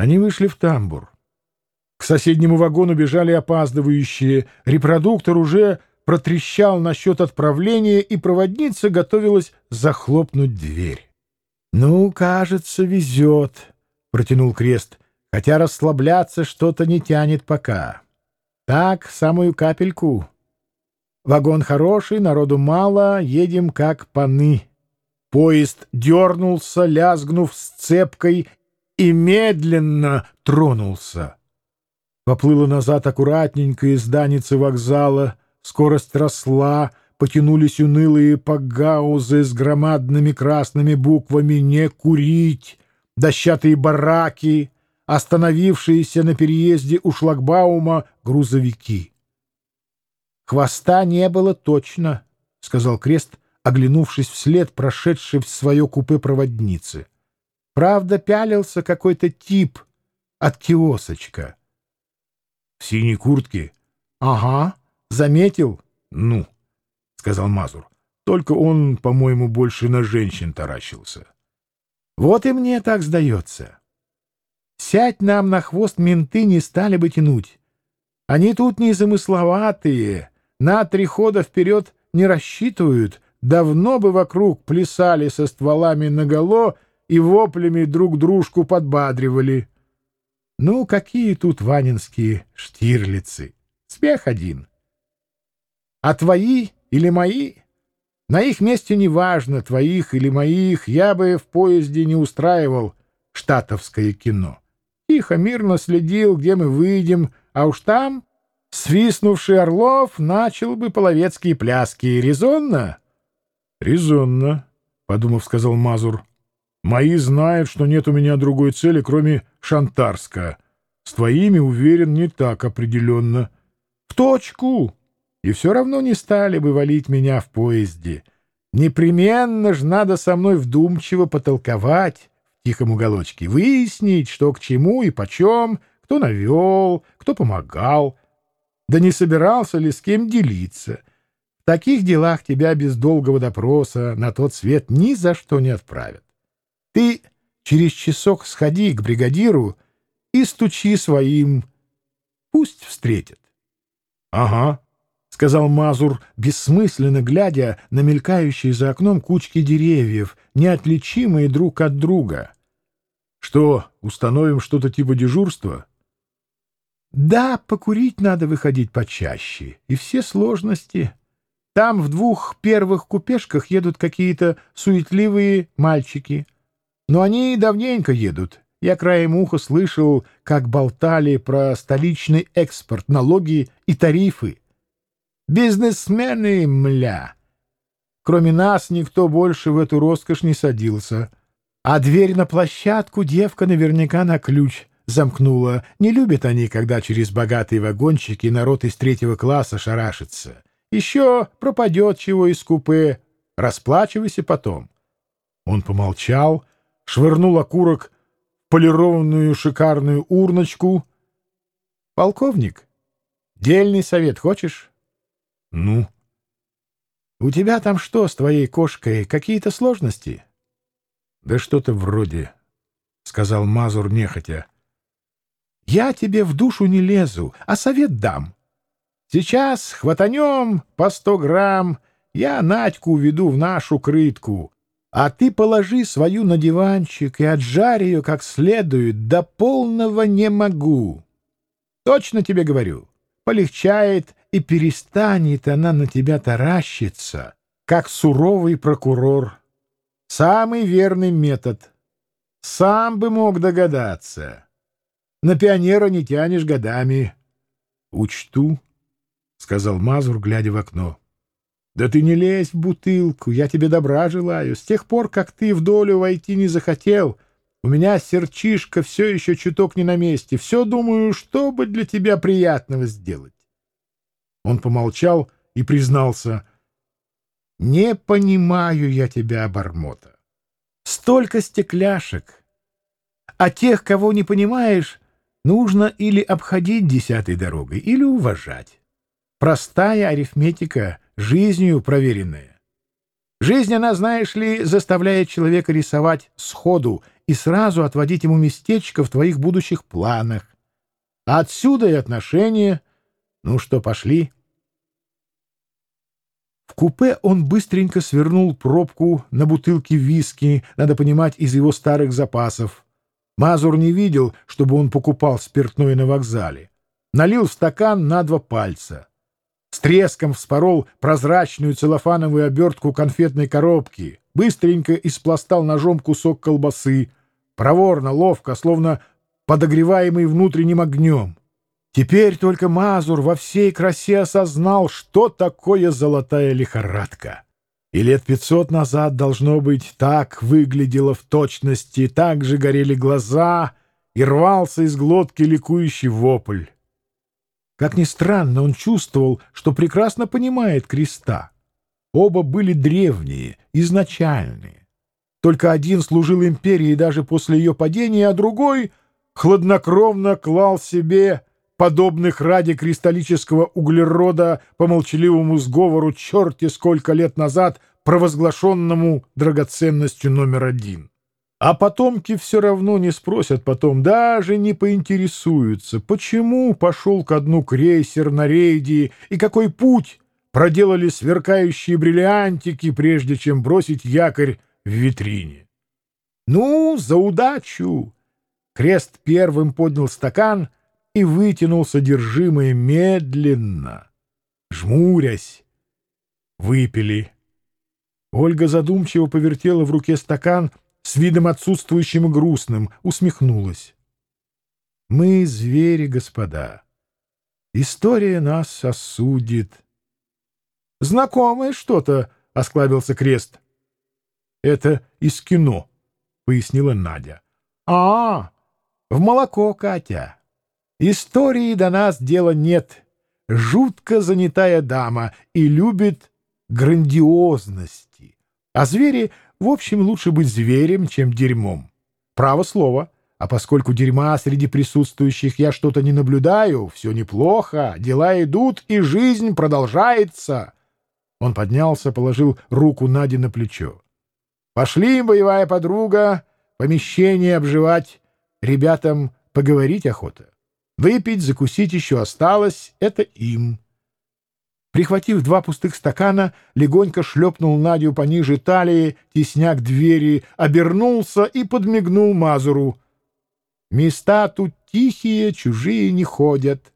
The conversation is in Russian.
Они вышли в тамбур. К соседнему вагону бежали опаздывающие. Репродуктор уже протрещал насчет отправления, и проводница готовилась захлопнуть дверь. — Ну, кажется, везет, — протянул крест, — хотя расслабляться что-то не тянет пока. Так, самую капельку. Вагон хороший, народу мало, едем как паны. Поезд дернулся, лязгнув сцепкой, и медленно тронулся. Поплыло назад аккуратненько из зданицы вокзала, скорость росла, потянулись унылые погаузы с громадными красными буквами «Не курить», дощатые бараки, остановившиеся на переезде у шлагбаума грузовики. «Хвоста не было точно», — сказал Крест, оглянувшись вслед прошедшей в свое купе проводницы. «Правда, пялился какой-то тип от киосочка». В синей куртке? — Ага. Заметил? — Ну, — сказал Мазур. Только он, по-моему, больше на женщин таращился. — Вот и мне так сдается. Сядь нам на хвост менты не стали бы тянуть. Они тут незамысловатые, на три хода вперед не рассчитывают, давно бы вокруг плясали со стволами наголо и воплями друг дружку подбадривали. Ну, какие тут ванинские штирлицы? Смех один. А твои или мои? На их месте неважно, твоих или моих, я бы в поезде не устраивал штатовское кино. Тихо, мирно следил, где мы выйдем, а уж там, свистнувший Орлов, начал бы половецкие пляски. Резонно? — Резонно, — подумав, сказал Мазур. Мои знают, что нет у меня другой цели, кроме Шантарска. С твоими, уверен, не так определенно. В точку! И все равно не стали бы валить меня в поезде. Непременно ж надо со мной вдумчиво потолковать в тихом уголочке, выяснить, что к чему и почем, кто навел, кто помогал. Да не собирался ли с кем делиться. В таких делах тебя без долгого допроса на тот свет ни за что не отправят. Ты через часок сходи к бригадиру и стучи своим. Пусть встретят. — Ага, — сказал Мазур, бессмысленно глядя на мелькающие за окном кучки деревьев, неотличимые друг от друга. — Что, установим что-то типа дежурства? — Да, покурить надо выходить почаще, и все сложности. Там в двух первых купешках едут какие-то суетливые мальчики — но они давненько едут. Я краем уха слышал, как болтали про столичный экспорт, налоги и тарифы. Бизнесмены, мля! Кроме нас никто больше в эту роскошь не садился. А дверь на площадку девка наверняка на ключ замкнула. Не любят они, когда через богатые вагончики народ из третьего класса шарашится. Еще пропадет чего из купе. Расплачивайся потом. Он помолчал — швырнул окурок в полированную шикарную урночку. — Полковник, дельный совет хочешь? — Ну? — У тебя там что с твоей кошкой? Какие-то сложности? — Да что-то вроде, — сказал Мазур нехотя. — Я тебе в душу не лезу, а совет дам. Сейчас хватанем по сто грамм, я Надьку уведу в нашу крытку. А ты положи свою на диванчик и отжарь ее как следует, до полного не могу. Точно тебе говорю, полегчает и перестанет она на тебя таращиться, как суровый прокурор. Самый верный метод. Сам бы мог догадаться. На пионера не тянешь годами. — Учту, — сказал Мазур, глядя в окно. Да ты не лезь в бутылку, я тебе добра желаю. С тех пор, как ты в долю войти не захотел, у меня серчишка все еще чуток не на месте. Все думаю, что бы для тебя приятного сделать. Он помолчал и признался. Не понимаю я тебя, обормота. Столько стекляшек. А тех, кого не понимаешь, нужно или обходить десятой дорогой, или уважать. Простая арифметика — жизнью проверенное. Жизнь, она, знаешь ли, заставляет человека рисовать сходу и сразу отводить ему местечко в твоих будущих планах. А отсюда и отношения. Ну что, пошли?» В купе он быстренько свернул пробку на бутылке виски, надо понимать, из его старых запасов. Мазур не видел, чтобы он покупал спиртное на вокзале. Налил в стакан на два пальца. С треском вспорол прозрачную целлофановую обертку конфетной коробки, быстренько испластал ножом кусок колбасы, проворно, ловко, словно подогреваемый внутренним огнем. Теперь только Мазур во всей красе осознал, что такое золотая лихорадка. И лет пятьсот назад, должно быть, так выглядело в точности, так же горели глаза, и рвался из глотки ликующий вопль. Как ни странно, он чувствовал, что прекрасно понимает креста. Оба были древние, изначальные. Только один служил империи даже после ее падения, а другой хладнокровно клал себе подобных ради кристаллического углерода по молчаливому сговору черти сколько лет назад провозглашенному драгоценностью номер один. А потомки все равно не спросят потом, даже не поинтересуются, почему пошел ко дну крейсер на рейде и какой путь проделали сверкающие бриллиантики, прежде чем бросить якорь в витрине. «Ну, за удачу!» Крест первым поднял стакан — и вытянул содержимое медленно, жмурясь. Выпили. Ольга задумчиво повертела в руке стакан с видом отсутствующим и грустным, усмехнулась. «Мы звери, господа. История нас осудит». «Знакомое что-то», — осклабился Крест. «Это из кино», — пояснила Надя. «А, в молоко, Катя». Истории до нас дела нет. Жутко занятая дама и любит грандиозности. А звери, в общем, лучше быть зверем, чем дерьмом. Право слово. А поскольку дерьма среди присутствующих я что-то не наблюдаю, все неплохо, дела идут, и жизнь продолжается. Он поднялся, положил руку Наде на плечо. «Пошли, боевая подруга, помещение обживать. Ребятам поговорить охота». Выпить, закусить еще осталось — это им. Прихватив два пустых стакана, легонько шлепнул Надю пониже талии, тесня двери, обернулся и подмигнул Мазуру. «Места тут тихие, чужие не ходят».